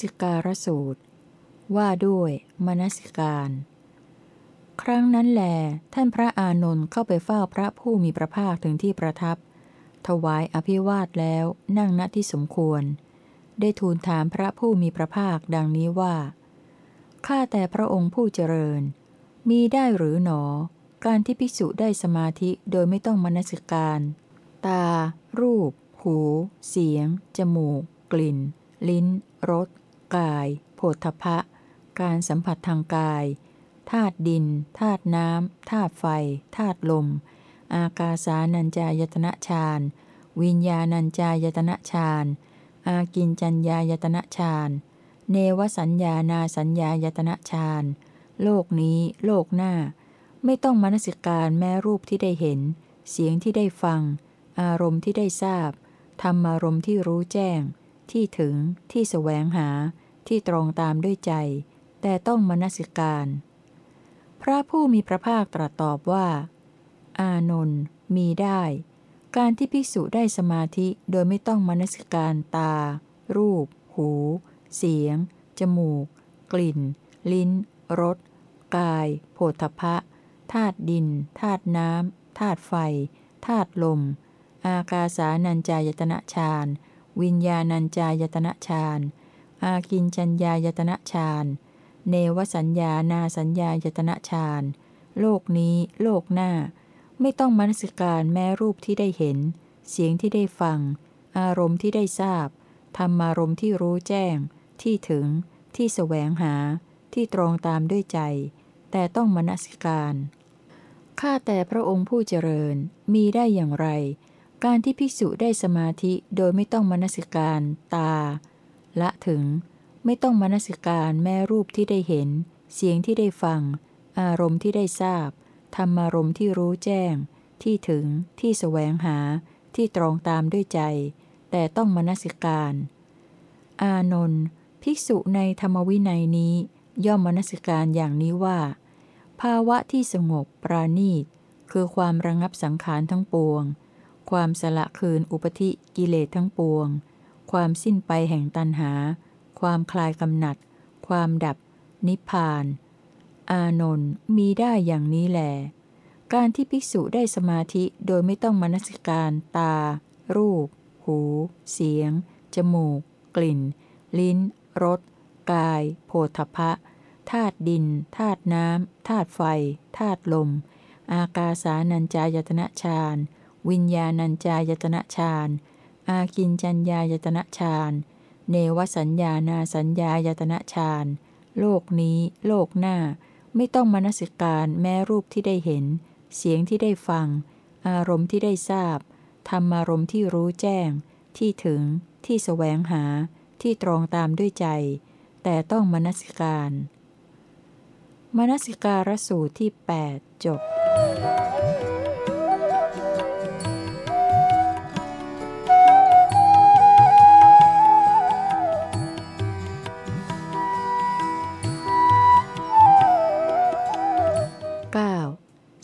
สิการสูตร ว่าด้วยมนสิการ ครั้งนั้นแล ท่านพระอานนท์เข้าไปเฝ้าพระผู้มีพระภาคถึงที่ประทับ ถวายอภิวาทแล้วนั่งณที่สมควร ได้ทูลถามพระผู้มีพระภาคดังนี้ว่า ข้าแต่พระองค์ผู้เจริญ มีได้หรือหนอ การที่ภิกษุได้สมาธิโดยไม่ต้องมนสิการ ตา รูป หู เสียง จมูก กลิ่นลิ้น รส กายโผฏฐพะ การสัมผัสทางกาย ธาตุดิน ธาตุน้ำ ธาตุไฟ ธาตุลม อากาสานัญจายตนะฌาน วิญญาณัญจายตนะฌาน อากินจัญญายตนะฌาน เนวสัญญานาสัญญายตนะฌาน โลกนี้ โลกหน้า ไม่ต้องมนสิการแม้รูปที่ได้เห็น เสียงที่ได้ฟัง อารมณ์ที่ได้ทราบ ธรรมารมณ์ที่รู้แจ้ง ที่ถึง ที่แสวงหา ที่ตรงตามด้วยใจ แต่ต้องมนสิการ พระผู้มีพระภาคตรัสตอบว่า อานนท์มีได้ การที่ภิกษุได้สมาธิโดยไม่ต้องมนสิการตา รูป หู เสียง จมูก กลิ่น ลิ้น รส กาย โผฏฐพะธาตุดิน ธาตุน้ำ ธาตุไฟ ธาตุลม อากาสานัญจายตนะฌาน วิญญาณัญจายตนะฌาน อากินจัญญายตนะฌาน เนวสัญญานาสัญญายตนะฌาน โลกนี้ โลกหน้า ไม่ต้องมนสิการแม้รูปที่ได้เห็น เสียงที่ได้ฟัง อารมณ์ที่ได้ทราบ ธรรมารมณ์ที่รู้แจ้ง ที่ถึง ที่แสวงหา ที่ตรงตามด้วยใจ แต่ต้องมนสิการ ข้าแต่พระองค์ผู้เจริญ มีได้อย่างไร การที่ภิกษุได้สมาธิโดยไม่ต้องมนสิการตา ละถึง ไม่ต้องมนสิการแม่รูปที่ได้เห็น เสียงที่ได้ฟัง อารมณ์ที่ได้ทราบ ธรรมารมณ์ที่รู้แจ้ง ที่ถึง ที่แสวงหา ที่ตรองตามด้วยใจ แต่ต้องมนสิการ อานนท์ภิกษุในธรรมวินัยนี้ ย่อมมนสิการอย่างนี้ว่า ภาวะที่สงบปราณีต คือความระงับสังขารทั้งปวง ความสละคืนอุปธิกิเลสทั้งปวง ความสิ้นไปแห่งตันหา ความคลายกำหนัด ความดับ นิพพาน อานนท์มีได้อย่างนี้แหลการที่ภิกษุได้สมาธิโดยไม่ต้องมนสิการ ตา รูป หู เสียง จมูก กลิ่น ลิ้น รส กายโผฏฐพะธาตุดินธาตุน้ำธาตุไฟธาตุลม อากาสานัญจายตนะฌาน วิญญาณัญจายตนะฌาน อากินจัญญายตนะฌาน เนวสัญญานาสัญญายตนะฌาน โลกนี้ โลกหน้า ไม่ต้องมนสิการแม้รูปที่ได้เห็น เสียงที่ได้ฟัง อารมณ์ที่ได้ทราบ ธรรมารมณ์ที่รู้แจ้ง ที่ถึง ที่แสวงหา ที่ตรงตามด้วยใจ แต่ต้องมนสิการ มนสิการสูตรที่ 8 จบ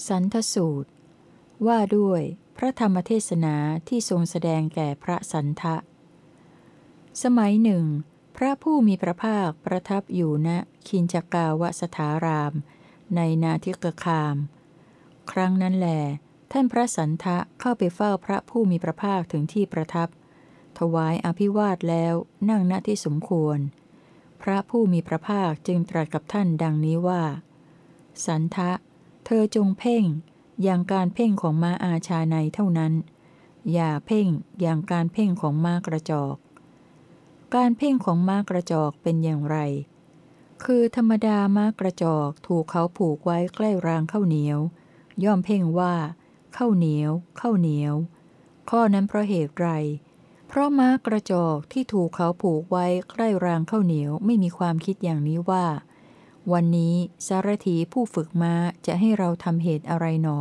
สันทสูตร ว่าด้วยพระธรรมเทศนาที่ทรงแสดงแก่พระสันทะ สมัยหนึ่ง พระผู้มีพระภาคประทับอยู่ณคินจกาวสถาราม ในนาทิกคาม ครั้งนั้นแหลท่านพระสันทะเข้าไปเฝ้าพระผู้มีพระภาคถึงที่ประทับ ถวายอภิวาทแล้วนั่งณที่สมควร พระผู้มีพระภาคจึงตรัสกับท่านดังนี้ว่า สันทะ เธอจงเพ่งอย่างการเพ่งของม้าอาชาในเท่านั้น อย่าเพ่งอย่างการเพ่งของม้ากระจอก การเพ่งของม้ากระจอกเป็นอย่างไร คือธรรมดาม้ากระจอกถูกเขาผูกไว้ใกล้รางข้าวเหนียว ย่อมเพ่งว่าข้าวเหนียวข้าวเหนียว ข้อนั้นเพราะเหตุไร เพราะม้ากระจอกที่ถูกเขาผูกไว้ใกล้รางข้าวเหนียวไม่มีความคิดอย่างนี้ว่า วันนี้สารถีผู้ฝึกม้าจะให้เราทำเหตุอะไรหนอ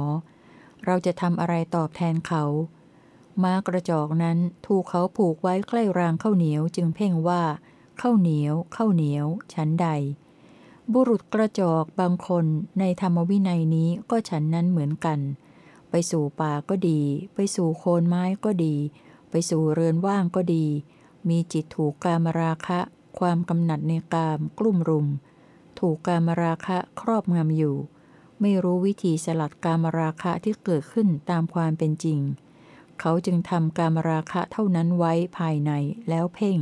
เราจะทำอะไรตอบแทนเขา ม้ากระจอกนั้นถูกเขาผูกไว้ใกล้รางข้าวเหนียวจึงเพ่งว่าข้าวเหนียวข้าวเหนียวชั้นใด บุรุษกระจอกบางคนในธรรมวินัยนี้ก็ฉันนั้นเหมือนกัน ไปสู่ป่าก็ดี ไปสู่โคนไม้ก็ดี ไปสู่เรือนว่างก็ดี มีจิตถูกกามราคะ ความกำหนัดในกามกลุ่มรุม ถูกกามราคะครอบงำอยู่ ไม่รู้วิธีสลัดกามราคะที่เกิดขึ้นตามความเป็นจริง เขาจึงทำกามราคะเท่านั้นไว้ภายในแล้วเพ่ง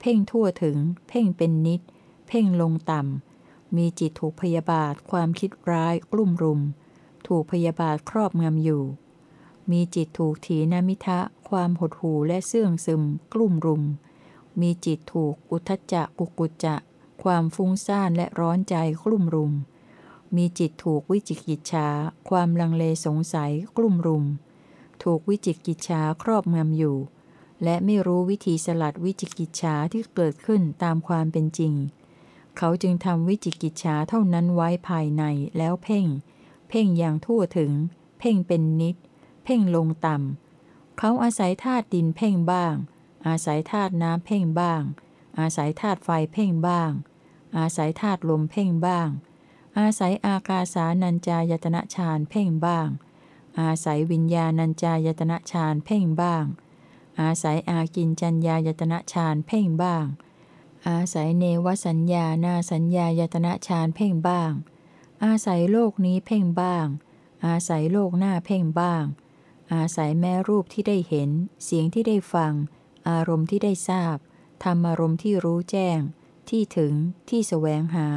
เพ่งทั่วถึง เพ่งเป็นนิด เพ่งลงต่ำ มีจิตถูกพยาบาทความคิดร้ายกลุ่มรุม ถูกพยาบาทครอบงำอยู่ มีจิตถูกถีนมิทะ ความหดหู่และเสื่องซึม กลุ่มรุม มีจิตถูกอุทจจะกุกุจจะ ความฟุ้งซ่านและร้อนใจกลุ่มรุม มีจิตถูกวิจิกิจฉาความลังเลสงสัยกลุ่มรุม ถูกวิจิกิจฉาครอบงำอยู่ และไม่รู้วิธีสลัดวิจิกิจฉาที่เกิดขึ้นตามความเป็นจริง เขาจึงทำวิจิกิจฉาเท่านั้นไว้ภายในแล้วเพ่ง เพ่งอย่างทั่วถึง เพ่งเป็นนิด เพ่งลงต่ำเขาอาศัยธาตุดินเพ่งบ้าง อาศัยธาตุน้ำเพ่งบ้างอาศัยธาตุไฟเพ่งบ้าง อาศัยธาตุลมเพ่งบ้าง อาศัยอากาสานัญจายตนะฌานเพ่งบ้าง อาศัยวิญญาณัญจายตนะฌานเพ่งบ้าง อาศัยอากินจัญญายตนะฌานเพ่งบ้าง อาศัยเนวสัญญานาสัญญายตนะฌานเพ่งบ้าง อาศัยโลกนี้เพ่งบ้าง อาศัยโลกหน้าเพ่งบ้าง อาศัยแม่รูปที่ได้เห็น เสียงที่ได้ฟัง อารมณ์ที่ได้ทราบธรรมอารมณ์ที่รู้แจ้ง ที่ถึงที่แสวงหา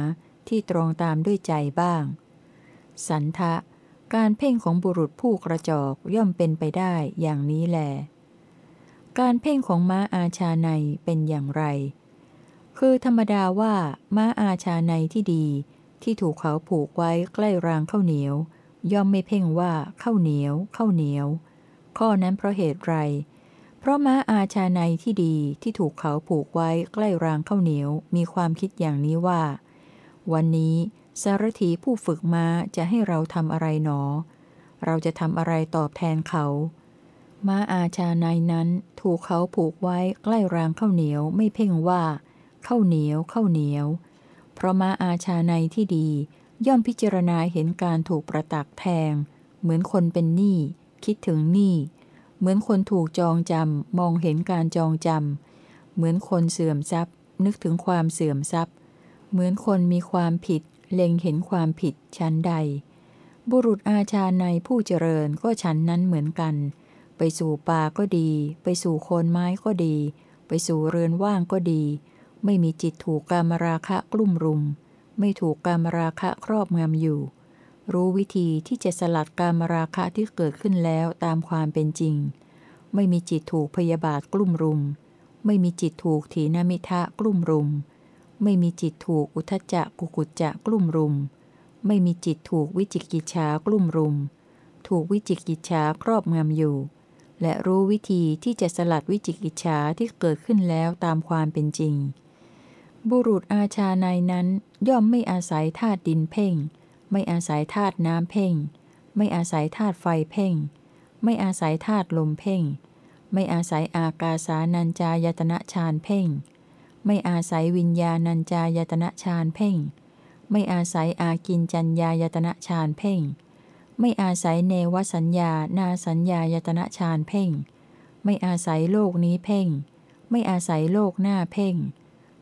ที่ตรงตามด้วยใจบ้าง สันทะ การเพ่งของบุรุษผู้กระจอกย่อมเป็นไปได้อย่างนี้แหลการเพ่งของม้าอาชาในเป็นอย่างไร คือธรรมดาว่าม้าอาชาในที่ดี ที่ถูกเขาผูกไว้ใกล้รางข้าวเหนียว ย่อมไม่เพ่งว่าข้าวเหนียวข้าวเหนียว ข้อนั้นเพราะเหตุไร เพราะม้าอาชาในที่ดีที่ถูกเขาผูกไว้ใกล้รางข้าวเหนียวมีความคิดอย่างนี้ว่า วันนี้สารถีผู้ฝึกม้าจะให้เราทำอะไรหนอ เราจะทำอะไรตอบแทนเขา ม้าอาชาในนั้นถูกเขาผูกไว้ใกล้รางข้าวเหนียวไม่เพ่งว่าข้าวเหนียวข้าวเหนียว เพราะม้าอาชาในที่ดี ย่อมพิจารณาเห็นการถูกประตักแทง เหมือนคนเป็นหนี้คิดถึงหนี้ เหมือนคนถูกจองจำมองเห็นการจองจำเหมือนคนเสื่อมทรัพย์ นึกถึงความเสื่อมทรัพย์ เหมือนคนมีความผิด เล็งเห็นความผิดชั้นใด บุรุษอาชาในผู้เจริญก็ชั้นนั้นเหมือนกัน ไปสู่ป่าก็ดี ไปสู่โคนไม้ก็ดี ไปสู่เรือนว่างก็ดี ไม่มีจิตถูกกามราคะกลุ่มรุม ไม่ถูกกามราคะครอบงำอยู่ รู้วิธีที่จะสลัดการมราคะที่เกิดขึ้นแล้วตามความเป็นจริง ไม่มีจิตถูกพยาบาทกลุ่มรุม ไม่มีจิตถูกถีนมิทะกลุ่มรุม ไม่มีจิตถูกอุทจจะกุกุจจะกลุ่มรุม ไม่มีจิตถูกวิจิกิจฉากลุ่มรุม ถูกวิจิกิจฉาครอบงำอยู่ และรู้วิธีที่จะสลัดวิจิกิจฉาที่เกิดขึ้นแล้วตามความเป็นจริง บุรุษอาชาในนั้นย่อมไม่อาศัยธาตุดินเพ่ง ไม่อาศัยธาตุน้ำเพ่ง ไม่อาศัยธาตุไฟเพ่ง ไม่อาศัยธาตุลมเพ่ง ไม่อาศัยอากาสานัญจายตนะฌานเพ่ง ไม่อาศัยวิญญาณัญจายตนะฌานเพ่ง ไม่อาศัยอากินจัญญายตนะฌานเพ่ง ไม่อาศัยเนวสัญญานาสัญญายตนะฌานเพ่ง ไม่อาศัยโลกนี้เพ่ง ไม่อาศัยโลกหน้าเพ่ง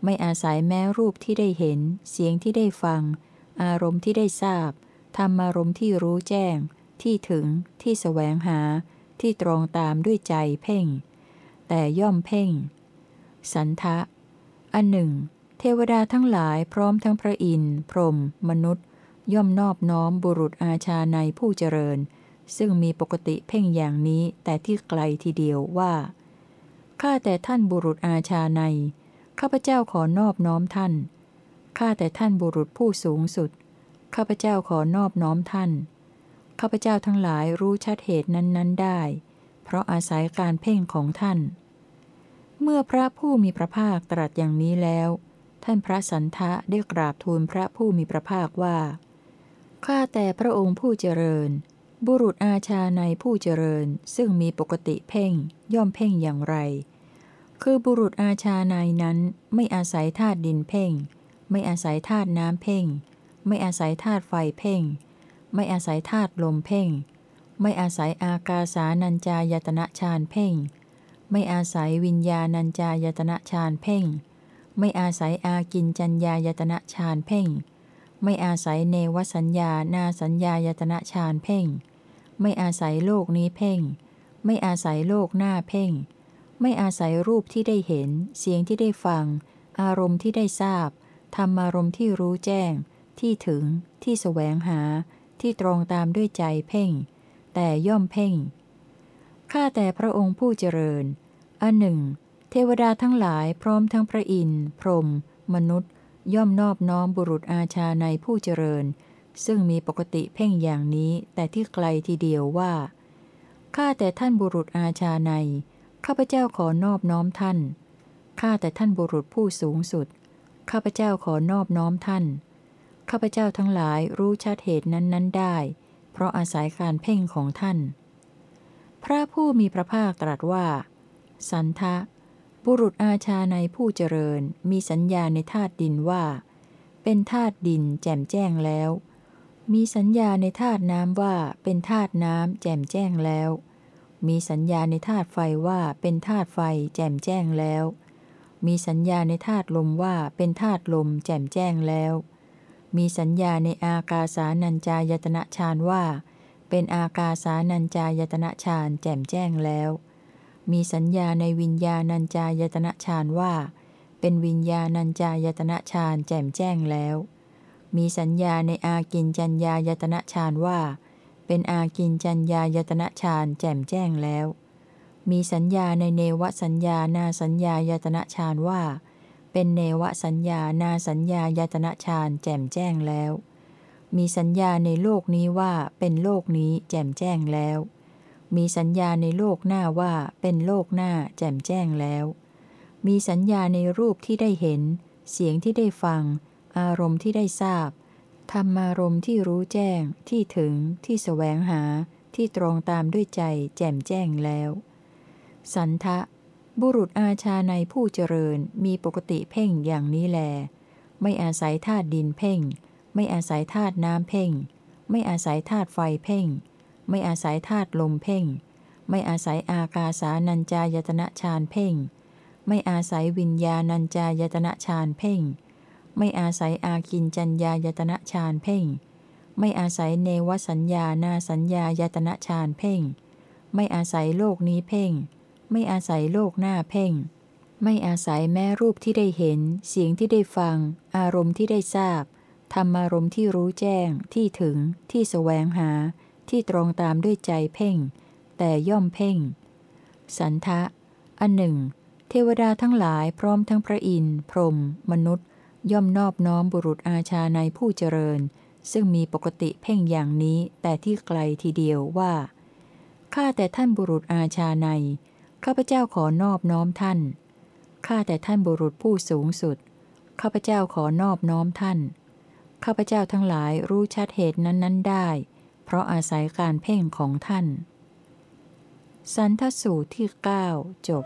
ไม่อาศัยแม้รูปที่ได้เห็น เสียงที่ได้ฟัง อารมณ์ที่ได้ทราบธรรมารมณ์ที่รู้แจ้ง ที่ถึง ที่แสวงหา ที่ตรงตามด้วยใจเพ่ง แต่ย่อมเพ่ง สันทะ อันหนึ่ง เทวดาทั้งหลายพร้อมทั้งพระอินทร์พรหมมนุษย์ ย่อมนอบน้อมบุรุษอาชาในผู้เจริญ ซึ่งมีปกติเพ่งอย่างนี้แต่ที่ไกลทีเดียวว่าข้าแต่ท่านบุรุษอาชาในข้าพเจ้าขอนอบน้อมท่าน ข้าแต่ท่านบุรุษผู้สูงสุด ข้าพเจ้าขอนอบน้อมท่าน ข้าพเจ้าทั้งหลายรู้ชัดเหตุนั้นๆได้ เพราะอาศัยการเพ่งของท่าน เมื่อพระผู้มีพระภาคตรัสอย่างนี้แล้ว ท่านพระสันทะได้กราบทูลพระผู้มีพระภาคว่า ข้าแต่พระองค์ผู้เจริญ บุรุษอาชาในผู้เจริญซึ่งมีปกติเพ่งย่อมเพ่งอย่างไร คือบุรุษอาชาในนั้นไม่อาศัยธาตุดินเพ่ง ไม่อาศัยธาตุน้ำเพ่ง ไม่อาศัยธาตุไฟเพ่ง ไม่อาศัยธาตุลมเพ่ง ไม่อาศัยอากาสานัญจายตนะฌานเพ่ง ไม่อาศัยวิญญาณัญจายตนะฌานเพ่ง ไม่อาศัยอากินจัญญายตนะฌานเพ่ง ไม่อาศัยเนวสัญญานาสัญญายตนะฌานเพ่ง ไม่อาศัยโลกนี้เพ่ง ไม่อาศัยโลกหน้าเพ่ง ไม่อาศัยรูปที่ได้เห็น เสียงที่ได้ฟัง อารมณ์ที่ได้ทราบ ธรรมารมณ์ที่รู้แจ้ง ที่ถึง ที่แสวงหา ที่ตรงตามด้วยใจเพ่ง แต่ย่อมเพ่ง ข้าแต่พระองค์ผู้เจริญ อันหนึ่ง เทวดาทั้งหลายพร้อมทั้งพระอินทร์พรหมมนุษย์ ย่อมนอบน้อมบุรุษอาชาในผู้เจริญ ซึ่งมีปกติเพ่งอย่างนี้แต่ที่ไกลทีเดียวว่า ข้าแต่ท่านบุรุษอาชาในข้าพเจ้าขอนอบน้อมท่าน ข้าแต่ท่านบุรุษผู้สูงสุด ข้าพเจ้าขอนอบน้อมท่าน ข้าพเจ้าทั้งหลายรู้ชัดเหตุนั้นๆได้ เพราะอาศัยการเพ่งของท่าน พระผู้มีพระภาคตรัสว่า สันทะ บุรุษอาชาในผู้เจริญมีสัญญาในธาตุดินว่า เป็นธาตุดินแจ่มแจ้งแล้ว มีสัญญาในธาตุน้ำว่าเป็นธาตุน้ำแจ่มแจ้งแล้ว มีสัญญาในธาตุไฟว่าเป็นธาตุไฟแจ่มแจ้งแล้ว มีสัญญาในธาตุลมว่าเป็นธาตุลมแจ่มแจ้งแล้ว มีสัญญาในอากาสานัญจายตนะฌานว่า เป็นอากาสานัญจายตนะฌานแจ่มแจ้งแล้ว มีสัญญาในวิญญาณัญจายตนะฌานว่า เป็นวิญญาณัญจายตนะฌานแจ่มแจ้งแล้ว มีสัญญาในอากินจัญญายตนะฌานว่า เป็นอากินจัญญายตนะฌานแจ่มแจ้งแล้ว มีสัญญาในเนวสัญญานาสัญญายตนะฌานว่า เป็นเนวสัญญานาสัญญายตนะฌานแจ่มแจ้งแล้ว มีสัญญาในโลกนี้ว่าเป็นโลกนี้แจ่มแจ้งแล้ว มีสัญญาในโลกหน้าว่าเป็นโลกหน้าแจ่มแจ้งแล้ว มีสัญญาในรูปที่ได้เห็น เสียงที่ได้ฟัง อารมณ์ที่ได้ทราบธรรมารมณ์ที่รู้แจ้งที่ถึงที่แสวงหาที่ตรงตามด้วยใจแจ่มแจ้งแล้ว สันทะ บุรุษอาชาในผู้เจริญมีปกติเพ่งอย่างนี้แล ไม่อาศัยธาตุดินเพ่ง ไม่อาศัยธาตุน้ำเพ่ง ไม่อาศัยธาตุไฟเพ่ง ไม่อาศัยธาตุลมเพ่ง ไม่อาศัยอากาสานัญจายตนะฌานเพ่ง ไม่อาศัยวิญญาณัญจายตนะฌานเพ่ง ไม่อาศัยอากินจัญญายตนะฌานเพ่ง ไม่อาศัยเนวสัญญานาสัญญายตนะฌานเพ่งไม่อาศัยโลกนี้เพ่ง ไม่อาศัยโลกหน้าเพ่ง ไม่อาศัยแม้รูปที่ได้เห็น เสียงที่ได้ฟัง อารมณ์ที่ได้ทราบ ธรรมารมณ์ที่รู้แจ้ง ที่ถึง ที่แสวงหา ที่ตรงตามด้วยใจเพ่ง แต่ย่อมเพ่ง สันทะ อันหนึ่ง เทวดาทั้งหลายพร้อมทั้งพระอินทร์ พรหม มนุษย์ ย่อมนอบน้อมบุรุษอาชาในผู้เจริญ ซึ่งมีปกติเพ่งอย่างนี้แต่ที่ไกลทีเดียวว่าข้าแต่ท่านบุรุษอาชาใน ข้าพเจ้าขอนอบน้อมท่าน ข้าแต่ท่านบุรุษผู้สูงสุด ข้าพเจ้าขอนอบน้อมท่าน ข้าพเจ้าทั้งหลายรู้ชัดเหตุนั้น ๆ ได้ เพราะอาศัยการเพ่งของท่าน สันทสูตรที่ 9 จบ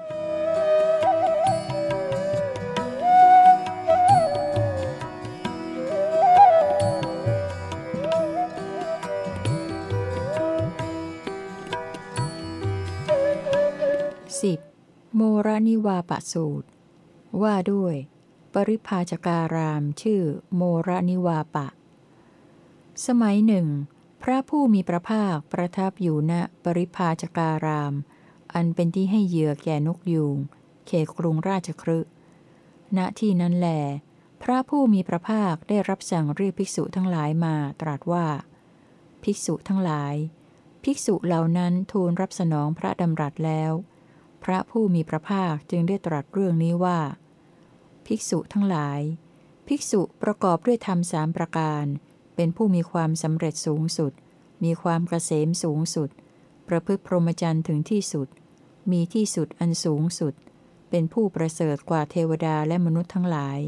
10. โมรนิวาปสูตร ว่าด้วย ปริภาชการามชื่อโมรนิวาปะ สมัยหนึ่ง พระผู้มีพระภาคประทับอยู่ณปริภาชการาม อันเป็นที่ให้เหยื่อแก่นกยูงเขตกรุงราชครึณที่นั้นแหลพระผู้มีพระภาคได้รับสั่งเรียกภิกษุทั้งหลายมาตรัสว่า ภิกษุทั้งหลาย ภิกษุเหล่านั้นทูลรับสนองพระดำรัสแล้ว พระผู้มีพระภาคจึงได้ตรัสเรื่องนี้ว่า ภิกษุทั้งหลาย ภิกษุประกอบด้วยธรรมสามประการ เป็นผู้มีความสำเร็จสูงสุด มีความกเกษมสูงสุด ประพฤติพรหมจรรย์ถึงที่สุด มีที่สุดอันสูงสุด เป็นผู้ประเสริฐกว่าเทวดาและมนุษย์ทั้งหลาย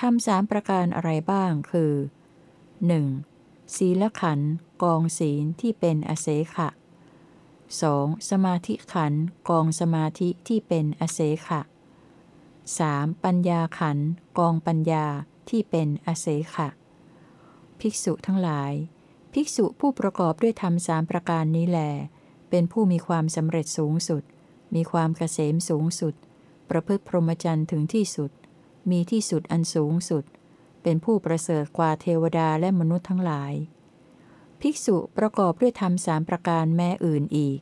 ทำสามประการอะไรบ้างคือ 1. ศีลขันธ์กองศีลที่เป็นอเสขะ 2. สมาธิขันกองสมาธิที่เป็นอเสขะ 3. ปัญญาขันกองปัญญาที่เป็นอเสขะ ภิกษุทั้งหลาย ภิกษุผู้ประกอบด้วยธรรมสามประการนี้แล เป็นผู้มีความสำเร็จสูงสุด มีความเกษมสูงสุด ประพฤติพรหมจรรย์ถึงที่สุด มีที่สุดอันสูงสุด เป็นผู้ประเสริฐกว่าเทวดาและมนุษย์ทั้งหลาย ภิกษุประกอบด้วยธรรมสามประการแม่อื่นอีก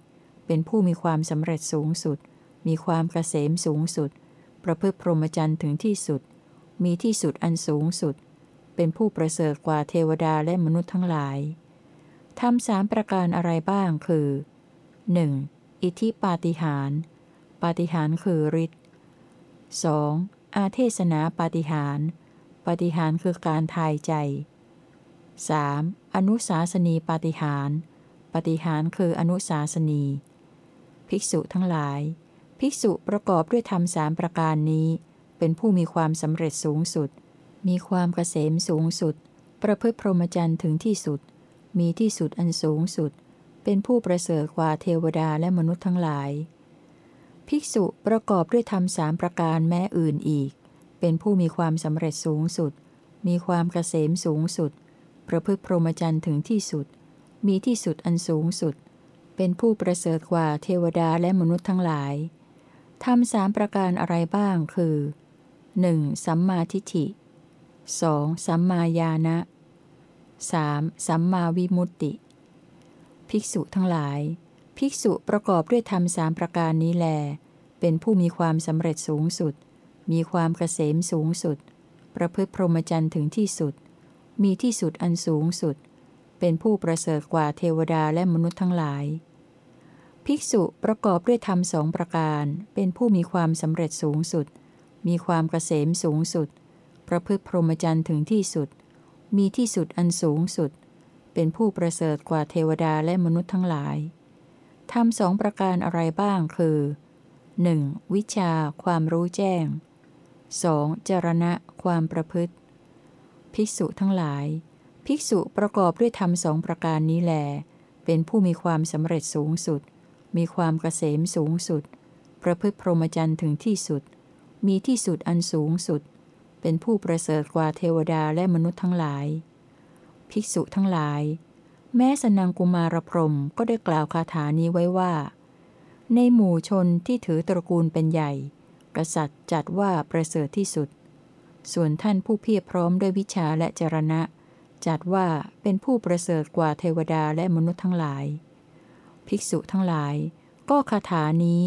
เป็นผู้มีความสำเร็จสูงสุด มีความเกษมสูงสุด ประพฤติพรหมจรรย์ถึงที่สุด มีที่สุดอันสูงสุด เป็นผู้ประเสริฐกว่าเทวดาและมนุษย์ทั้งหลายทำสามประการอะไรบ้างคือ 1. อิทธิปาฏิหาร ปาฏิหารคือฤทธิ์ 2. อาเทศนาปาฏิหาร ปาฏิหารคือการทายใจ 3. อนุสาสนีปาฏิหารปาฏิหารคืออนุสาสนี ภิกษุทั้งหลาย ภิกษุประกอบด้วยธรรมสามประการนี้ เป็นผู้มีความสำเร็จสูงสุด มีความเกษมสูงสุด ประพฤติพรหมจรรย์ถึงที่สุด มีที่สุดอันสูงสุด เป็นผู้ประเสริฐกว่าเทวดาและมนุษย์ทั้งหลาย ภิกษุประกอบด้วยธรรมสามประการแม้อื่นอีก เป็นผู้มีความสำเร็จสูงสุด มีความเกษมสูงสุด ประพฤติพรหมจรรย์ถึงที่สุด มีที่สุดอันสูงสุด เป็นผู้ประเสริฐกว่าเทวดาและมนุษย์ทั้งหลายทำสามประการอะไรบ้างคือ 1. สัมมาทิฏฐิ 2. สัมมาญาณะ 3. สัมมาวิมุตติ ภิกษุทั้งหลาย ภิกษุประกอบด้วยธรรมสามประการนี้แล เป็นผู้มีความสำเร็จสูงสุด มีความเกษมสูงสุด ประพฤติพรหมจรรย์ถึงที่สุด มีที่สุดอันสูงสุด เป็นผู้ประเสริฐกว่าเทวดาและมนุษย์ทั้งหลาย ภิกษุประกอบด้วยธรรมสองประการ เป็นผู้มีความสำเร็จสูงสุด มีความเกษมสูงสุด ประพฤติพรหมจรรย์ถึงที่สุด มีที่สุดอันสูงสุด เป็นผู้ประเสริฐกว่าเทวดาและมนุษย์ทั้งหลายทำสองประการอะไรบ้างคือ 1. วิชา ความรู้แจ้ง 2. จรณะ ความประพฤติ ภิกษุทั้งหลาย ภิกษุประกอบด้วยธรรมสองประการนี้แล เป็นผู้มีความสำเร็จสูงสุด มีความเกษมสูงสุด ประพฤติพรหมจรรย์ถึงที่สุด มีที่สุดอันสูงสุด เป็นผู้ประเสริฐกว่าเทวดาและมนุษย์ทั้งหลาย ภิกษุทั้งหลาย แม้สนังกุมารพรหมก็ได้กล่าวคาถานี้ไว้ว่า ในหมู่ชนที่ถือตระกูลเป็นใหญ่ กษัตริย์จัดว่าประเสริฐที่สุด ส่วนท่านผู้เพียรพร้อมด้วยวิชาและจรณะ จัดว่าเป็นผู้ประเสริฐกว่าเทวดาและมนุษย์ทั้งหลาย ภิกษุทั้งหลาย ก็คาถานี้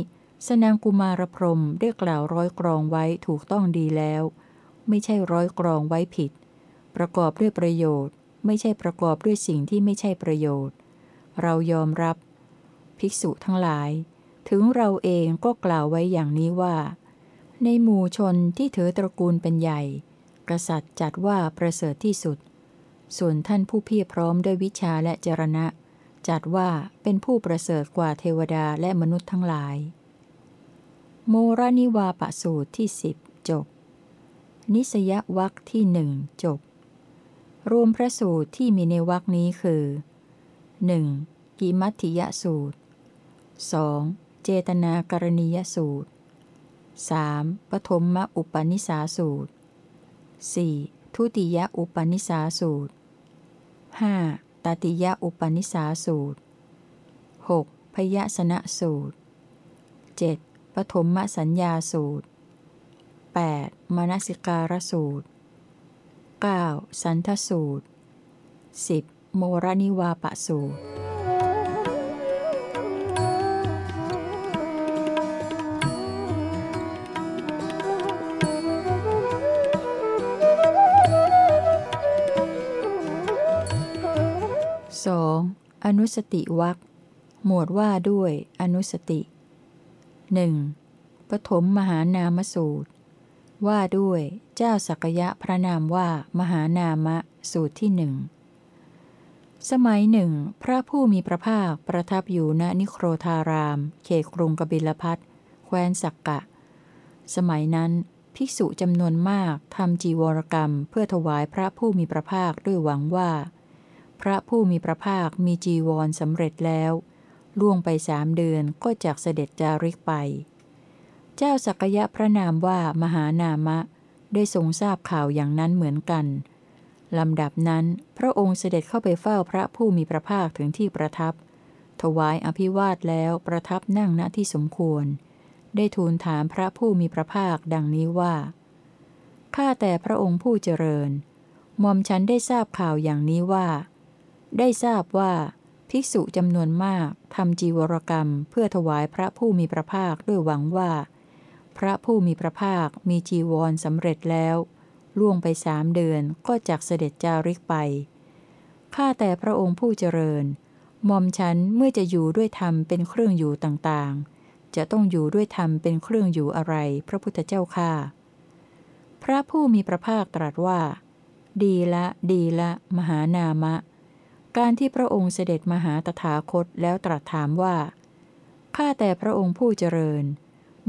สนางกุมารพรหมได้กล่าวร้อยกรองไว้ถูกต้องดีแล้ว ไม่ใช่ร้อยกรองไว้ผิด ประกอบด้วยประโยชน์ ไม่ใช่ประกอบด้วยสิ่งที่ไม่ใช่ประโยชน์ เรายอมรับ ภิกษุทั้งหลาย ถึงเราเองก็กล่าวไว้อย่างนี้ว่า ในหมู่ชนที่ถือตระกูลเป็นใหญ่ กษัตริย์จัดว่าประเสริฐที่สุด ส่วนท่านผู้เพียรพร้อมด้วยวิชาและจรณะ จัดว่าเป็นผู้ประเสริฐกว่าเทวดาและมนุษย์ทั้งหลาย โมรนิวาปสูตรที่สิบจบ นิสยวักที่หนึ่งจบ รวมพระสูตรที่มีในวักนี้คือ 1. กิมัตถิยสูตร 2. เจตนากรณียสูตร 3. ปฐมมอุปนิสาสูตร 4. ทุติยอุปนิสาสูตร 5. ตติยอุปนิสาสูตร 6. พยสนะสูตร 7. ปฐมสัญญาสูตร 8. มนสิการสูตร 9. สันทสูตร 10. โมรนิวาปสูตร อนุสติวักหมวดว่าด้วยอนุสติหนึ่งปฐมมหานามสูตร ว่าด้วยเจ้าสักยะพระนามว่ามหานามะสูตรที่หนึ่งสมัยหนึ่ง พระผู้มีพระภาคประทับอยู่ณนิโครธาราม เขตกรุงกบิลพัทแคว้นสักกะ สมัยนั้น ภิกษุจำนวนมากทำจีวรกรรมเพื่อถวายพระผู้มีพระภาคด้วยหวังว่า พระผู้มีพระภาคมีจีวรสำเร็จแล้ว ล่วงไปสามเดือนก็จากเสด็จจาริกไป เจ้าสักยะพระนามว่ามหานามะ ได้ทรงทราบข่าวอย่างนั้นเหมือนกันลำดับนั้น พระองค์เสด็จเข้าไปเฝ้าพระผู้มีพระภาคถึงที่ประทับ ถวายอภิวาทแล้วประทับนั่งณที่สมควร ได้ทูลถามพระผู้มีพระภาคดังนี้ว่า ข้าแต่พระองค์ผู้เจริญ หม่อมฉันได้ทราบข่าวอย่างนี้ว่า ได้ทราบว่า ภิกษุจำนวนมากทำจีวรกรรมเพื่อถวายพระผู้มีพระภาคด้วยหวังว่า พระผู้มีพระภาคมีจีวรสำเร็จแล้ว ล่วงไปสามเดือนก็จักเสด็จจาริกไป ข้าแต่พระองค์ผู้เจริญหม่อมฉันเมื่อจะอยู่ด้วยธรรมเป็นเครื่องอยู่ต่างๆ จะต้องอยู่ด้วยธรรมเป็นเครื่องอยู่อะไร พระพุทธเจ้าข้าพระผู้มีพระภาคตรัสว่า ดีละ ดีละ มหานามะ การที่พระองค์เสด็จมาหาตถาคตแล้วตรัสถามว่า ข้าแต่พระองค์ผู้เจริญ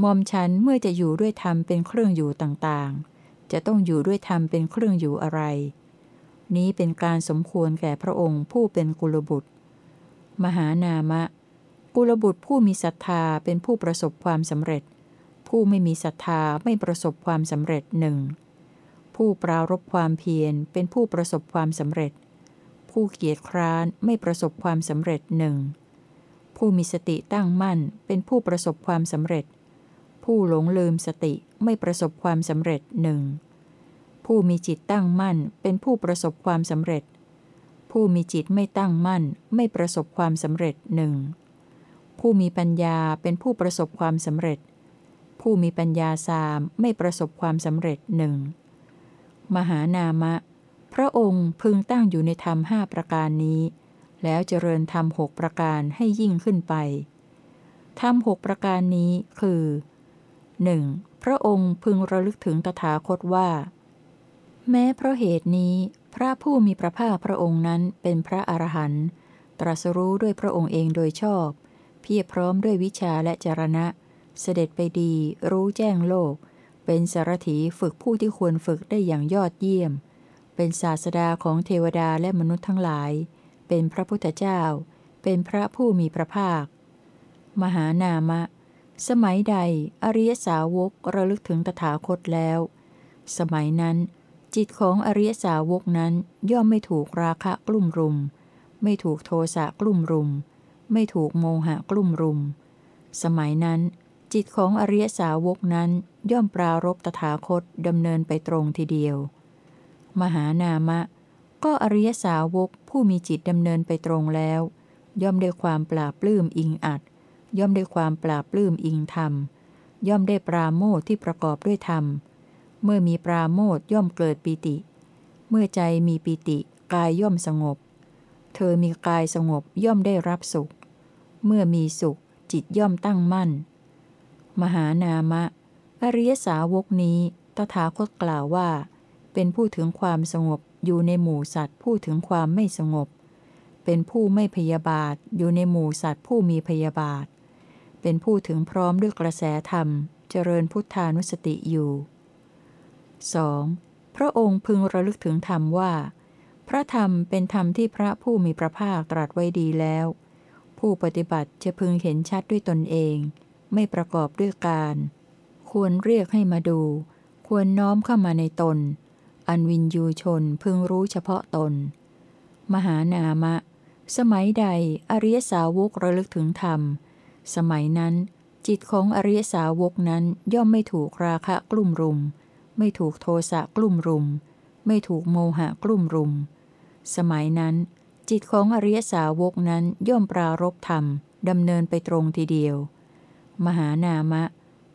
มอมฉันเมื่อจะอยู่ด้วยธรรมเป็นเครื่องอยู่ต่างๆ จะต้องอยู่ด้วยธรรมเป็นเครื่องอยู่อะไร นี้เป็นการสมควรแก่พระองค์ผู้เป็นกุลบุตร มหานามะ กุลบุตรผู้มีศรัทธาเป็นผู้ประสบความสำเร็จ ผู้ไม่มีศรัทธาไม่ประสบความสำเร็จหนึ่งผู้ปรารบความเพียรเป็นผู้ประสบความสำเร็จ ผู้เกียจคร้านไม่ประสบความสำเร็จหนึ่งผู้มีสติตั้งมั่นเป็นผู้ประสบความสำเร็จ ผู้หลงลืมสติไม่ประสบความสำเร็จหนึ่งผู้มีจิตตั้งมั่นเป็นผู้ประสบความสำเร็จ ผู้มีจิตไม่ตั้งมั่นไม่ประสบความสำเร็จหนึ่งผู้มีปัญญาเป็นผู้ประสบความสำเร็จ ผู้มีปัญญาสามไม่ประสบความสำเร็จหนึ่งมหานามะ พระองค์พึงตั้งอยู่ในธรรมห้าประการนี้ แล้วเจริญธรรมหกประการให้ยิ่งขึ้นไป ธรรมหกประการนี้คือ 1. พระองค์พึงระลึกถึงตถาคตว่า แม้เพราะเหตุนี้ พระผู้มีพระภาคพระองค์นั้นเป็นพระอรหันต์ตรัสรู้ด้วยพระองค์เองโดยชอบ เพียรพร้อมด้วยวิชาและจรณะ เสด็จไปดี รู้แจ้งโลก เป็นสารถีฝึกผู้ที่ควรฝึกได้อย่างยอดเยี่ยม เป็นศาสดาของเทวดาและมนุษย์ทั้งหลาย เป็นพระพุทธเจ้า เป็นพระผู้มีพระภาค มหานามะ สมัยใดอริยสาวกระลึกถึงตถาคตแล้ว สมัยนั้น จิตของอริยสาวกนั้นย่อมไม่ถูกราคะกลุ่มรุม ไม่ถูกโทสะกลุ่มรุม ไม่ถูกโมหะกลุ่มรุม สมัยนั้น จิตของอริยสาวกนั้นย่อมปรารบตถาคตดำเนินไปตรงทีเดียว มหานามะ ก็อริยสาวกผู้มีจิตดำเนินไปตรงแล้ว ย่อมได้ความปราบปลื้มอิงอัด ย่อมได้ความปราบปลื้มอิงธรรม ย่อมได้ปราโมทที่ประกอบด้วยธรรม เมื่อมีปราโมทย่อมเกิดปิติ เมื่อใจมีปิติกายย่อมสงบ เธอมีกายสงบย่อมได้รับสุข เมื่อมีสุขจิตย่อมตั้งมั่น มหานามะ อริยสาวกนี้ตถาคตกล่าวว่า เป็นผู้ถึงความสงบอยู่ในหมู่สัตว์ผู้ถึงความไม่สงบ เป็นผู้ไม่พยาบาทอยู่ในหมู่สัตว์ผู้มีพยาบาท เป็นผู้ถึงพร้อมด้วยกระแสธรรม เจริญพุทธานุสติอยู่ 2. พระองค์พึงระลึกถึงธรรมว่า พระธรรมเป็นธรรมที่พระผู้มีพระภาคตรัสไว้ดีแล้ว ผู้ปฏิบัติจะพึงเห็นชัดด้วยตนเอง ไม่ประกอบด้วยการ ควรเรียกให้มาดู ควรน้อมเข้ามาในตน อันวินยูชนพึงรู้เฉพาะตน มหานามะ สมัยใดอริยสาวกระลึกถึงธรรม สมัยนั้น จิตของอริยสาวกนั้นย่อมไม่ถูกราคะกลุ่มรุม ไม่ถูกโทสะกลุ่มรุม ไม่ถูกโมหะกลุ่มรุม สมัยนั้น จิตของอริยสาวกนั้นย่อมปรารบธรรมดำเนินไปตรงทีเดียว มหานามะ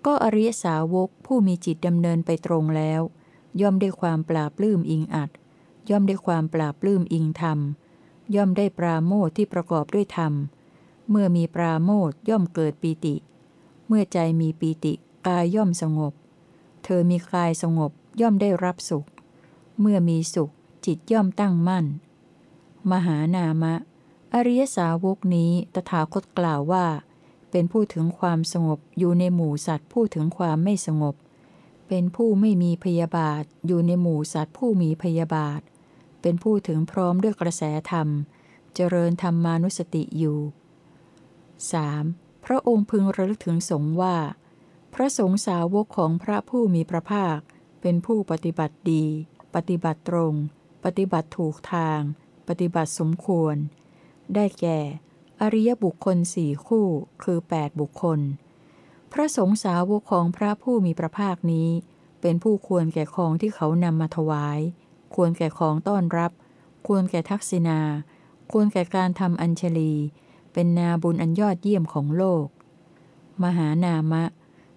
ก็อริยสาวกผู้มีจิตดำเนินไปตรงแล้ว ย่อมได้ความปราบลื้มอิงอัด ย่อมได้ความปราบลื้มอิงธรรม ย่อมได้ปราโมทที่ประกอบด้วยธรรม เมื่อมีปราโมทย่อมเกิดปีติ เมื่อใจมีปีติกายย่อมสงบ เธอมีกายสงบย่อมได้รับสุข เมื่อมีสุขจิตย่อมตั้งมั่น มหานามะ อริยสาวกนี้ตถาคตกล่าวว่า เป็นผู้ถึงความสงบอยู่ในหมู่สัตว์ผู้ถึงความไม่สงบ เป็นผู้ไม่มีพยาบาท อยู่ในหมู่สัตว์ผู้มีพยาบาท เป็นผู้ถึงพร้อมด้วยกระแสธรรม เจริญธรรมานุสติอยู่ 3. พระองค์พึงระลึกถึงสงว่า พระสงฆ์สาวกของพระผู้มีพระภาค เป็นผู้ปฏิบัติดี ปฏิบัติตรง ปฏิบัติถูกทาง ปฏิบัติสมควร ได้แก่ อริยบุคคลสี่คู่ คือ 8 บุคคล พระสงฆ์สาวกของพระผู้มีพระภาคนี้ เป็นผู้ควรแก่ของที่เขานำมาถวาย ควรแก่ของต้อนรับ ควรแก่ทักษิณา ควรแก่การทำอัญชลี เป็นนาบุญอันยอดเยี่ยมของโลก มหานามะ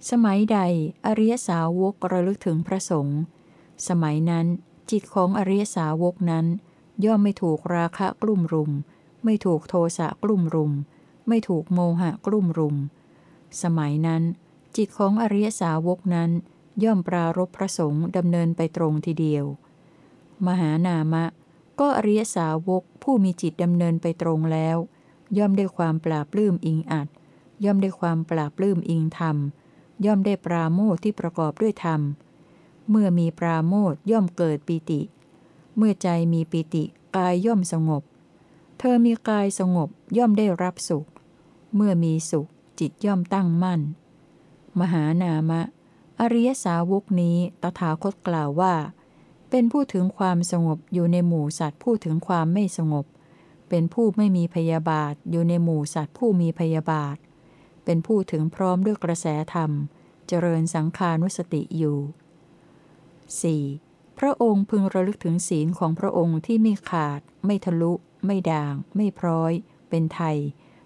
สมัยใดอริยสาวกระลึกถึงพระสงฆ์สมัยนั้นจิตของอริยสาวกนั้น ย่อมไม่ถูกราคะกลุ่มรุม ไม่ถูกโทสะกลุ่มรุม ไม่ถูกโมหะกลุ่มรุม สมัยนั้น จิตของอริยสาวกนั้น ย่อมปรารบพระสงฆ์ดำเนินไปตรงทีเดียว มหานามะ ก็อริยสาวกผู้มีจิตดำเนินไปตรงแล้ว ย่อมได้ความปราบลื้มอิงอัด ย่อมได้ความปราบลื้มอิงธรรม ย่อมได้ปราโมทที่ประกอบด้วยธรรม เมื่อมีปราโมทย่อมเกิดปิติ เมื่อใจมีปิติกายย่อมสงบ เธอมีกายสงบย่อมได้รับสุข เมื่อมีสุข จิตย่อมตั้งมั่น มหานามะ อริยสาวกนี้ตถาคตกล่าวว่า เป็นผู้ถึงความสงบอยู่ในหมู่สัตว์ผู้ถึงความไม่สงบ เป็นผู้ไม่มีพยาบาทอยู่ในหมู่สัตว์ผู้มีพยาบาท เป็นผู้ถึงพร้อมด้วยกระแสธรรม เจริญสังขานุสติอยู่ 4. พระองค์พึงระลึกถึงศีลของพระองค์ที่ไม่ขาด ไม่ทะลุ ไม่ด่าง ไม่พร้อย เป็นไทย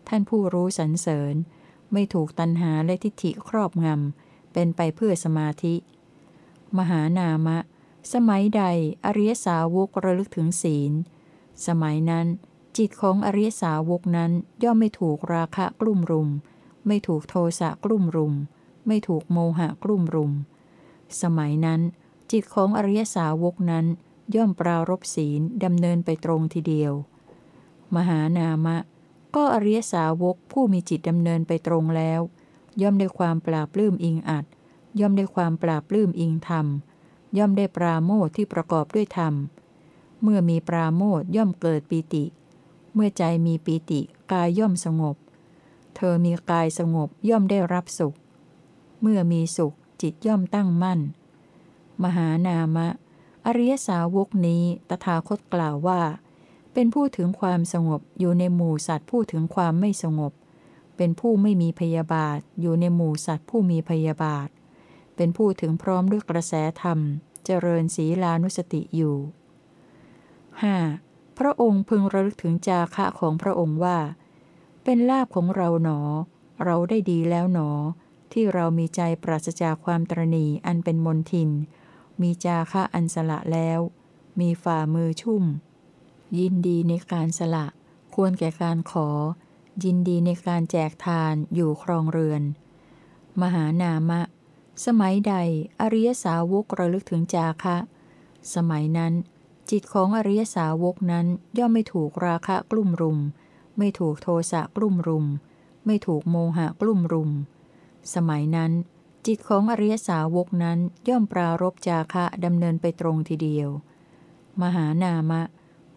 ท่านผู้รู้สรรเสริญ ไม่ถูกตัณหาและทิฏฐิครอบงำ เป็นไปเพื่อสมาธิ มหานามะ สมัยใด อริยสาวกระลึกถึงศีล สมัยนั้น จิตของอริยสาวกนั้นย่อมไม่ถูกราคะกลุ่มรุม ไม่ถูกโทสะกลุ่มรุม ไม่ถูกโมหะกลุ่มรุม สมัยนั้น จิตของอริยสาวกนั้นย่อมปรารบศีลดำเนินไปตรงทีเดียว มหานามะ ก็อริยสาวกผู้มีจิตดำเนินไปตรงแล้ว ย่อมได้ความปราบลื้มอิงอัด ย่อมได้ความปราบลื้มอิงธรรม ย่อมได้ปราโมทที่ประกอบด้วยธรรม เมื่อมีปราโมทย่อมเกิดปีติ เมื่อใจมีปีติกายย่อมสงบ เธอมีกายสงบย่อมได้รับสุข เมื่อมีสุขจิตย่อมตั้งมั่น มหานามะ อริยสาวกนี้ตถาคตกล่าวว่า เป็นผู้ถึงความสงบอยู่ในหมู่สัตว์ผู้ถึงความไม่สงบ เป็นผู้ไม่มีพยาบาท อยู่ในหมู่สัตว์ผู้มีพยาบาท เป็นผู้ถึงพร้อมด้วยกระแสธรรม เจริญศีลานุสติอยู่ 5. พระองค์พึงระลึกถึงจาคะของพระองค์ว่า เป็นลาภของเราหนอ เราได้ดีแล้วหนอ ที่เรามีใจปราศจากความตรณีอันเป็นมนทิน มีจาคะอันสละแล้ว มีฝ่ามือชุ่ม ยินดีในการสละ ควรแก่การขอ ยินดีในการแจกทานอยู่ครองเรือน มหานามะ สมัยใดอริยสาวกระลึกถึงจาคะ สมัยนั้น จิตของอริยสาวกนั้นย่อมไม่ถูกราคะกลุ่มรุม ไม่ถูกโทสะกลุ่มรุม ไม่ถูกโมหะกลุ่มรุม สมัยนั้น จิตของอริยสาวกนั้นย่อมปรารบจาคะดำเนินไปตรงทีเดียว มหานามะ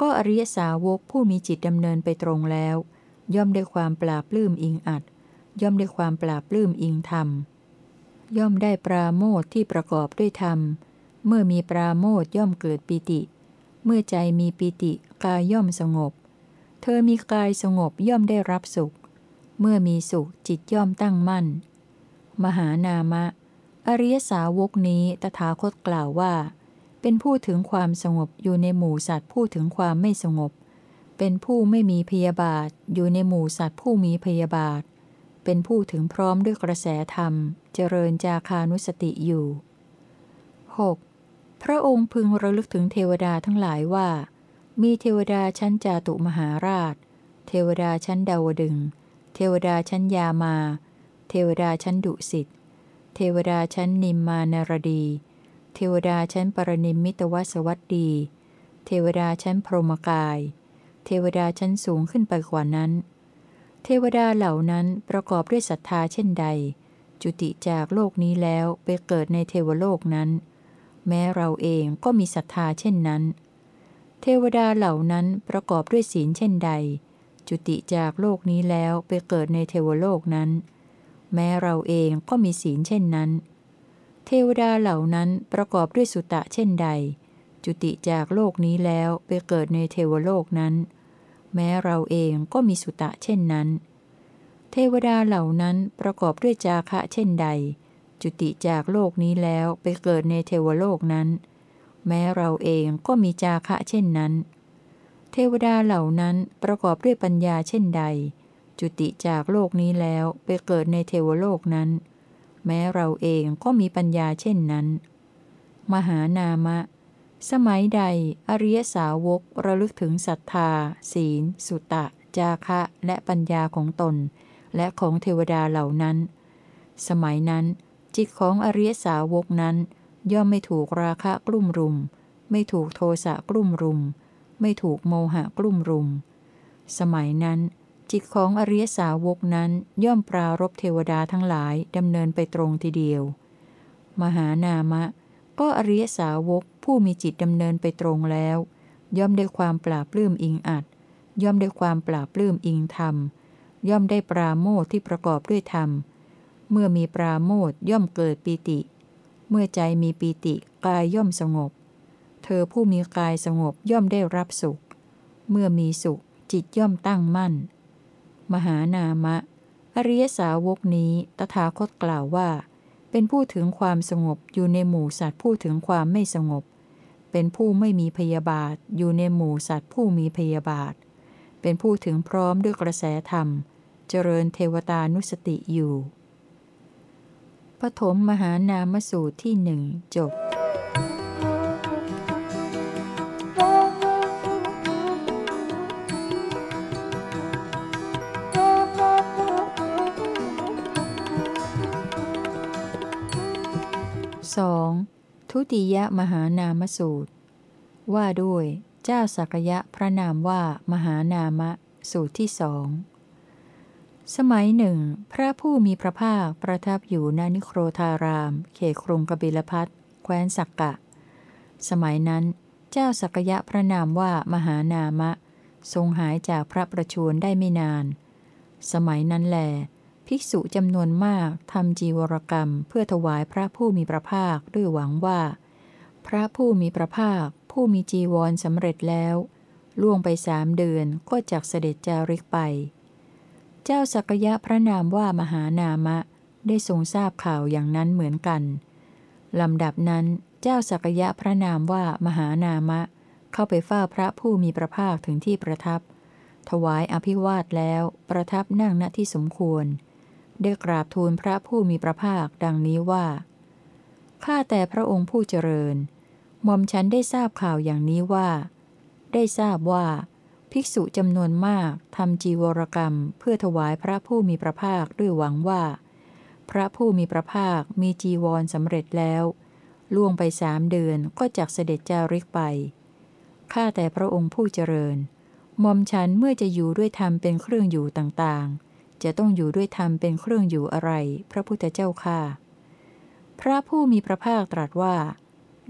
ก็อริยสาวกผู้มีจิตดำเนินไปตรงแล้ว ย่อมได้ความปราบลื้มอิงอัด ย่อมได้ความปราบลื้มอิงธรรม ย่อมได้ปราโมทที่ประกอบด้วยธรรม เมื่อมีปราโมทย่อมเกิดปิติ เมื่อใจมีปิติกายย่อมสงบ เธอมีกายสงบย่อมได้รับสุข เมื่อมีสุขจิตย่อมตั้งมั่น มหานามะ อริยสาวกนี้ตถาคตกล่าวว่า เป็นผู้ถึงความสงบอยู่ในหมู่สัตว์ผู้ถึงความไม่สงบ เป็นผู้ไม่มีพยาบาท อยู่ในหมู่สัตว์ผู้มีพยาบาท เป็นผู้ถึงพร้อมด้วยกระแสธรรม เจริญจาคานุสติอยู่ 6. พระองค์พึงระลึกถึงเทวดาทั้งหลายว่า มีเทวดาชั้นจาตุมหาราช เทวดาชั้นดาวดึง เทวดาชั้นยามา เทวดาชั้นดุสิต เทวดาชั้นนิมมานารดีเเทวดาชั้นปรนิมมิตวสวัสดี เทวดาชั้นพรหมกาย เทวดาชั้นสูงขึ้นไปกว่านั้น เทวดาเหล่านั้นประกอบด้วยศรัทธาเช่นใด จุติจากโลกนี้แล้วไปเกิดในเทวโลกนั้น แม้เราเองก็มีศรัทธาเช่นนั้น เทวดาเหล่านั้นประกอบด้วยศีลเช่นใด จุติจากโลกนี้แล้วไปเกิดในเทวโลกนั้น แม้เราเองก็มีศีลเช่นนั้น เทวดาเหล่านั้นประกอบด้วยสุตะเช่นใด จุติจากโลกนี้แล้วไปเกิดในเทวโลกนั้น แม้เราเองก็มีสุตะเช่นนั้น เทวดาเหล่านั้นประกอบด้วยจาคะเช่นใด จุติจากโลกนี้แล้วไปเกิดในเทวโลกนั้น แม้เราเองก็มีจาคะเช่นนั้น เทวดาเหล่านั้นประกอบด้วยปัญญาเช่นใด จุติจากโลกนี้แล้วไปเกิดในเทวโลกนั้น แม้เราเองก็มีปัญญาเช่นนั้น มหานามะ สมัยใด อริยสาวกระลึกถึงศรัทธา ศีล สุตะ จาคะ และปัญญาของตน และของเทวดาเหล่านั้น สมัยนั้น จิตของอริยสาวกนั้น ย่อมไม่ถูกราคะกลุ่มรุม ไม่ถูกโทสะกลุ่มรุม ไม่ถูกโมหะกลุ่มรุม สมัยนั้น จิตของอริยสาวกนั้นย่อมปรารบเทวดาทั้งหลายดำเนินไปตรงทีเดียว มหานามะ ก็อริยสาวกผู้มีจิตดำเนินไปตรงแล้ว ย่อมได้ความปราบปลื้มอิงอัด ย่อมได้ความปราบปลื้มอิงธรรม ย่อมได้ปราโมทที่ประกอบด้วยธรรม เมื่อมีปราโมทย่อมเกิดปีติ เมื่อใจมีปีติกายย่อมสงบ เธอผู้มีกายสงบย่อมได้รับสุข เมื่อมีสุขจิตย่อมตั้งมั่น มหานามะ อริยสาวกนี้ตถาคตกล่าวว่า เป็นผู้ถึงความสงบอยู่ในหมู่สัตว์ผู้ถึงความไม่สงบ เป็นผู้ไม่มีพยาบาท อยู่ในหมู่สัตว์ผู้มีพยาบาท เป็นผู้ถึงพร้อมด้วยกระแสธรรม เจริญเทวตานุสติอยู่ปฐมมหานามสูตรที่หนึ่งจบ สองทุติยมหานามสูตร ว่าด้วย เจ้าสักยะพระนามว่ามหานามะ สูตรที่สองสมัยหนึ่ง พระผู้มีพระภาคประทับอยู่ณนิโครธาราม เขตกรุงกบิลพัทแคว้นสักกะ สมัยนั้น เจ้าสักยะพระนามว่ามหานามะ ทรงหายจากพระประชวรได้ไม่นาน สมัยนั้นแหล ภิกษุจำนวนมากทำจีวรกรรม เพื่อถวายพระผู้มีพระภาคด้วยหวังว่า พระผู้มีพระภาค ผู้มีจีวรสำเร็จแล้ว ล่วงไปสามเดือนก็จักเสด็จจาริกไป เจ้าสักยะพระนามว่ามหานามะ ได้ทรงทราบข่าวอย่างนั้นเหมือนกันลำดับนั้นเจ้าสักยะพระนามว่ามหานามะ เข้าไปเฝ้าพระผู้มีพระภาคถึงที่ประทับ ถวายอภิวาทแล้วประทับนั่งณที่สมควร ได้กราบทูลพระผู้มีพระภาคดังนี้ว่า ข้าแต่พระองค์ผู้เจริญหม่อมฉันได้ทราบข่าวอย่างนี้ว่า ได้ทราบว่า ภิกษุจำนวนมากทำจีวรกรรม เพื่อถวายพระผู้มีพระภาคด้วยหวังว่า พระผู้มีพระภาคมีจีวรสำเร็จแล้ว ล่วงไปสามเดือนก็จักเสด็จจาริกไป ข้าแต่พระองค์ผู้เจริญมอมฉันเมื่อจะอยู่ด้วยธรรมเป็นเครื่องอยู่ต่างๆ จะต้องอยู่ด้วยธรรมเป็นเครื่องอยู่อะไร พระพุทธเจ้าค่าพระผู้มีพระภาคตรัสว่า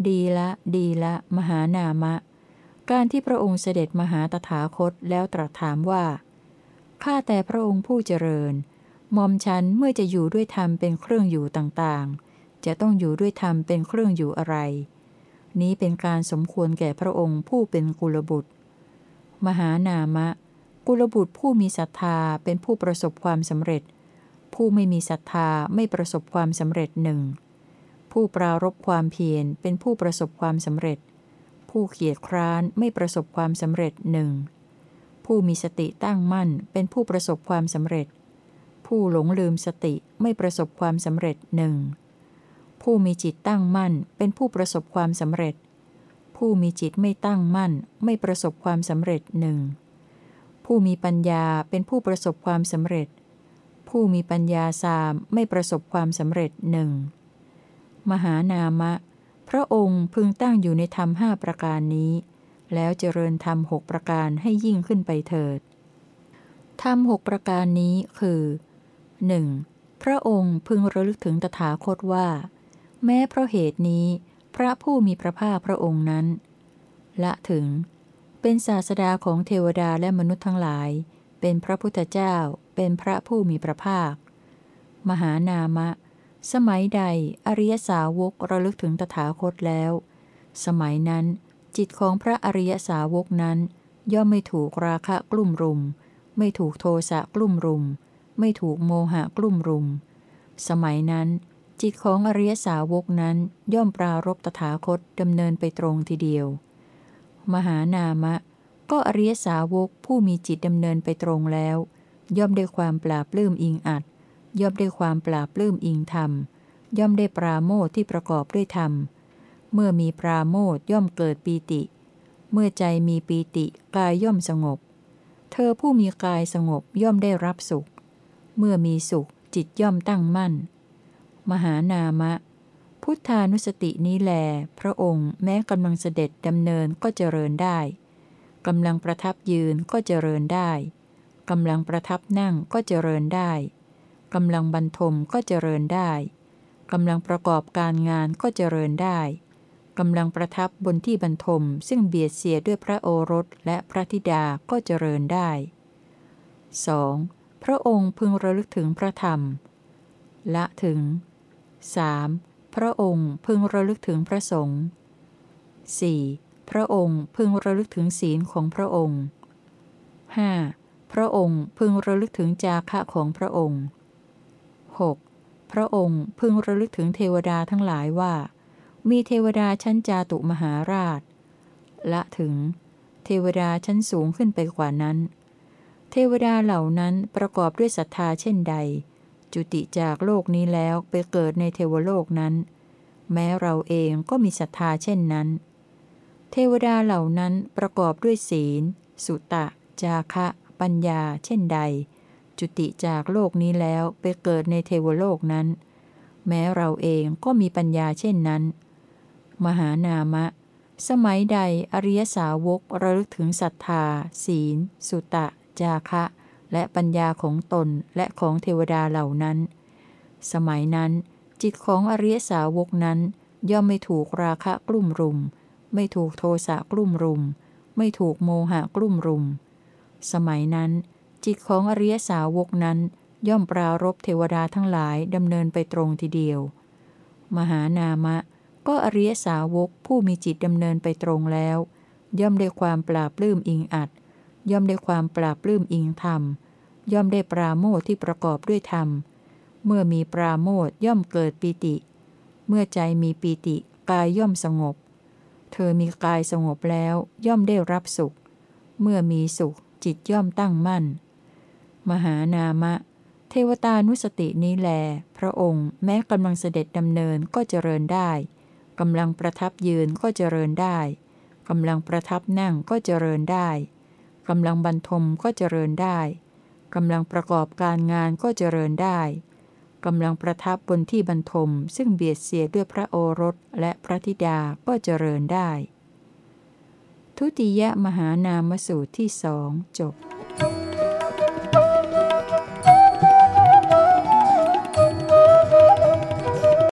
ดีละ ดีละ มหานามะ การที่พระองค์เสด็จมาหาตถาคตแล้วตรัสถามว่า ข้าแต่พระองค์ผู้เจริญมอมฉันเมื่อจะอยู่ด้วยธรรมเป็นเครื่องอยู่ต่างๆ จะต้องอยู่ด้วยธรรมเป็นเครื่องอยู่อะไร นี้เป็นการสมควรแก่พระองค์ผู้เป็นกุลบุตร มหานามะ กุลบุตรผู้มีศรัทธาเป็นผู้ประสบความสำเร็จ ผู้ไม่มีศรัทธาไม่ประสบความสำเร็จหนึ่งผู้ปรารบความเพียรเป็นผู้ประสบความสำเร็จ ผู้เกียจคร้านไม่ประสบความสำเร็จหนึ่งผู้มีสติตั้งมั่นเป็นผู้ประสบความสำเร็จ ผู้หลงลืมสติไม่ประสบความสำเร็จหนึ่งผู้มีจิตตั้งมั่นเป็นผู้ประสบความสำเร็จ ผู้มีจิตไม่ตั้งมั่นไม่ประสบความสำเร็จหนึ่ง ผู้มีปัญญาเป็นผู้ประสบความสำเร็จ ผู้มีปัญญาสามไม่ประสบความสำเร็จหนึ่งมหานามะ พระองค์พึงตั้งอยู่ในธรรมห้าประการนี้ แล้วเจริญธรรมหกประการให้ยิ่งขึ้นไปเถิดธรรมหกประการนี้คือ 1. พระองค์พึงระลึกถึงตถาคตว่า แม้เพราะเหตุนี้ พระผู้มีพระภาคพระองค์นั้น ละถึง เป็นศาสดาของเทวดาและมนุษย์ทั้งหลาย เป็นพระพุทธเจ้า เป็นพระผู้มีพระภาค มหานามะ สมัยใดอริยสาวกระลึกถึงตถาคตแล้ว สมัยนั้น จิตของพระอริยสาวกนั้น ย่อมไม่ถูกราคะกลุ่มรุม ไม่ถูกโทสะกลุ่มรุม ไม่ถูกโมหะกลุ่มรุม สมัยนั้น จิตของอริยสาวกนั้นย่อมปรารบตถาคตดำเนินไปตรงทีเดียว มหานามะ ก็อริยสาวกผู้มีจิตดำเนินไปตรงแล้ว ย่อมได้ความปราบลื้มอิงอัด ย่อมได้ความปราบลื้มอิงธรรม ย่อมได้ปราโมทที่ประกอบด้วยธรรม เมื่อมีปราโมทย่อมเกิดปีติ เมื่อใจมีปีติกายย่อมสงบ เธอผู้มีกายสงบย่อมได้รับสุข เมื่อมีสุขจิตย่อมตั้งมั่น มหานามะ พุทธานุสตินี้แล พระองค์แม้กำลังเสด็จดำเนินก็เจริญได้กำลังประทับยืนก็เจริญได้กำลังประทับนั่งก็เจริญได้กำลังบรรทมก็เจริญได้กำลังประกอบการงานก็เจริญได้กำลังประทับบนที่บรรทม ซึ่งเบียดเสียด้วยพระโอรสและพระธิดาก็เจริญได้ 2. พระองค์พึงระลึกถึงพระธรรม ละถึง 3. พระองค์พึงระลึกถึงพระสงฆ์ 4. พระองค์พึงระลึกถึงศีลของพระองค์ 5. พระองค์พึงระลึกถึงจาคะของพระองค์ 6. พระองค์พึงระลึกถึงเทวดาทั้งหลายว่า มีเทวดาชั้นจาตุมหาราช ละถึง เทวดาชั้นสูงขึ้นไปกว่านั้น เทวดาเหล่านั้นประกอบด้วยศรัทธาเช่นใด จุติจากโลกนี้แล้วไปเกิดในเทวโลกนั้น แม้เราเองก็มีศรัทธาเช่นนั้น เทวดาเหล่านั้นประกอบด้วยศีล สุตะ จาคะ ปัญญา เช่นใด จุติจากโลกนี้แล้วไปเกิดในเทวโลกนั้น แม้เราเองก็มีปัญญาเช่นนั้น มหานามะ สมัยใดอริยสาวกระลึกถึงศรัทธา ศีล สุตะ จาคะ และปัญญาของตนและของเทวดาเหล่านั้น สมัยนั้น จิตของอริยสาวกนั้น ย่อมไม่ถูกราคะกลุ่มรุม ไม่ถูกโทสะกลุ่มรุม ไม่ถูกโมหะกลุ่มรุม สมัยนั้น จิตของอริยสาวกนั้น ย่อมปรารบเทวดาทั้งหลายดำเนินไปตรงทีเดียว มหานามะ ก็อริยสาวกผู้มีจิตดำเนินไปตรงแล้ว ย่อมได้ความปราบลื้มอิงอัด ย่อมได้ความปราบลื้มอิงธรรม ย่อมได้ปราโมทที่ประกอบด้วยธรรม เมื่อมีปราโมทย่อมเกิดปีติ เมื่อใจมีปีติกายย่อมสงบ เธอมีกายสงบแล้วย่อมได้รับสุข เมื่อมีสุขจิตย่อมตั้งมั่น มหานามะ เทวตานุสตินี้แล พระองค์แม้กำลังเสด็จดำเนินก็เจริญได้กำลังประทับยืนก็เจริญได้กำลังประทับนั่งก็เจริญได้ กำลังบรรทมก็เจริญได้กำลังประกอบการงานก็เจริญได้กำลังประทับบนที่บรรทม ซึ่งเบียดเสียด้วยพระโอรสและพระธิดาก็เจริญได้ ทุติยมหานามสูตรที่สองจบ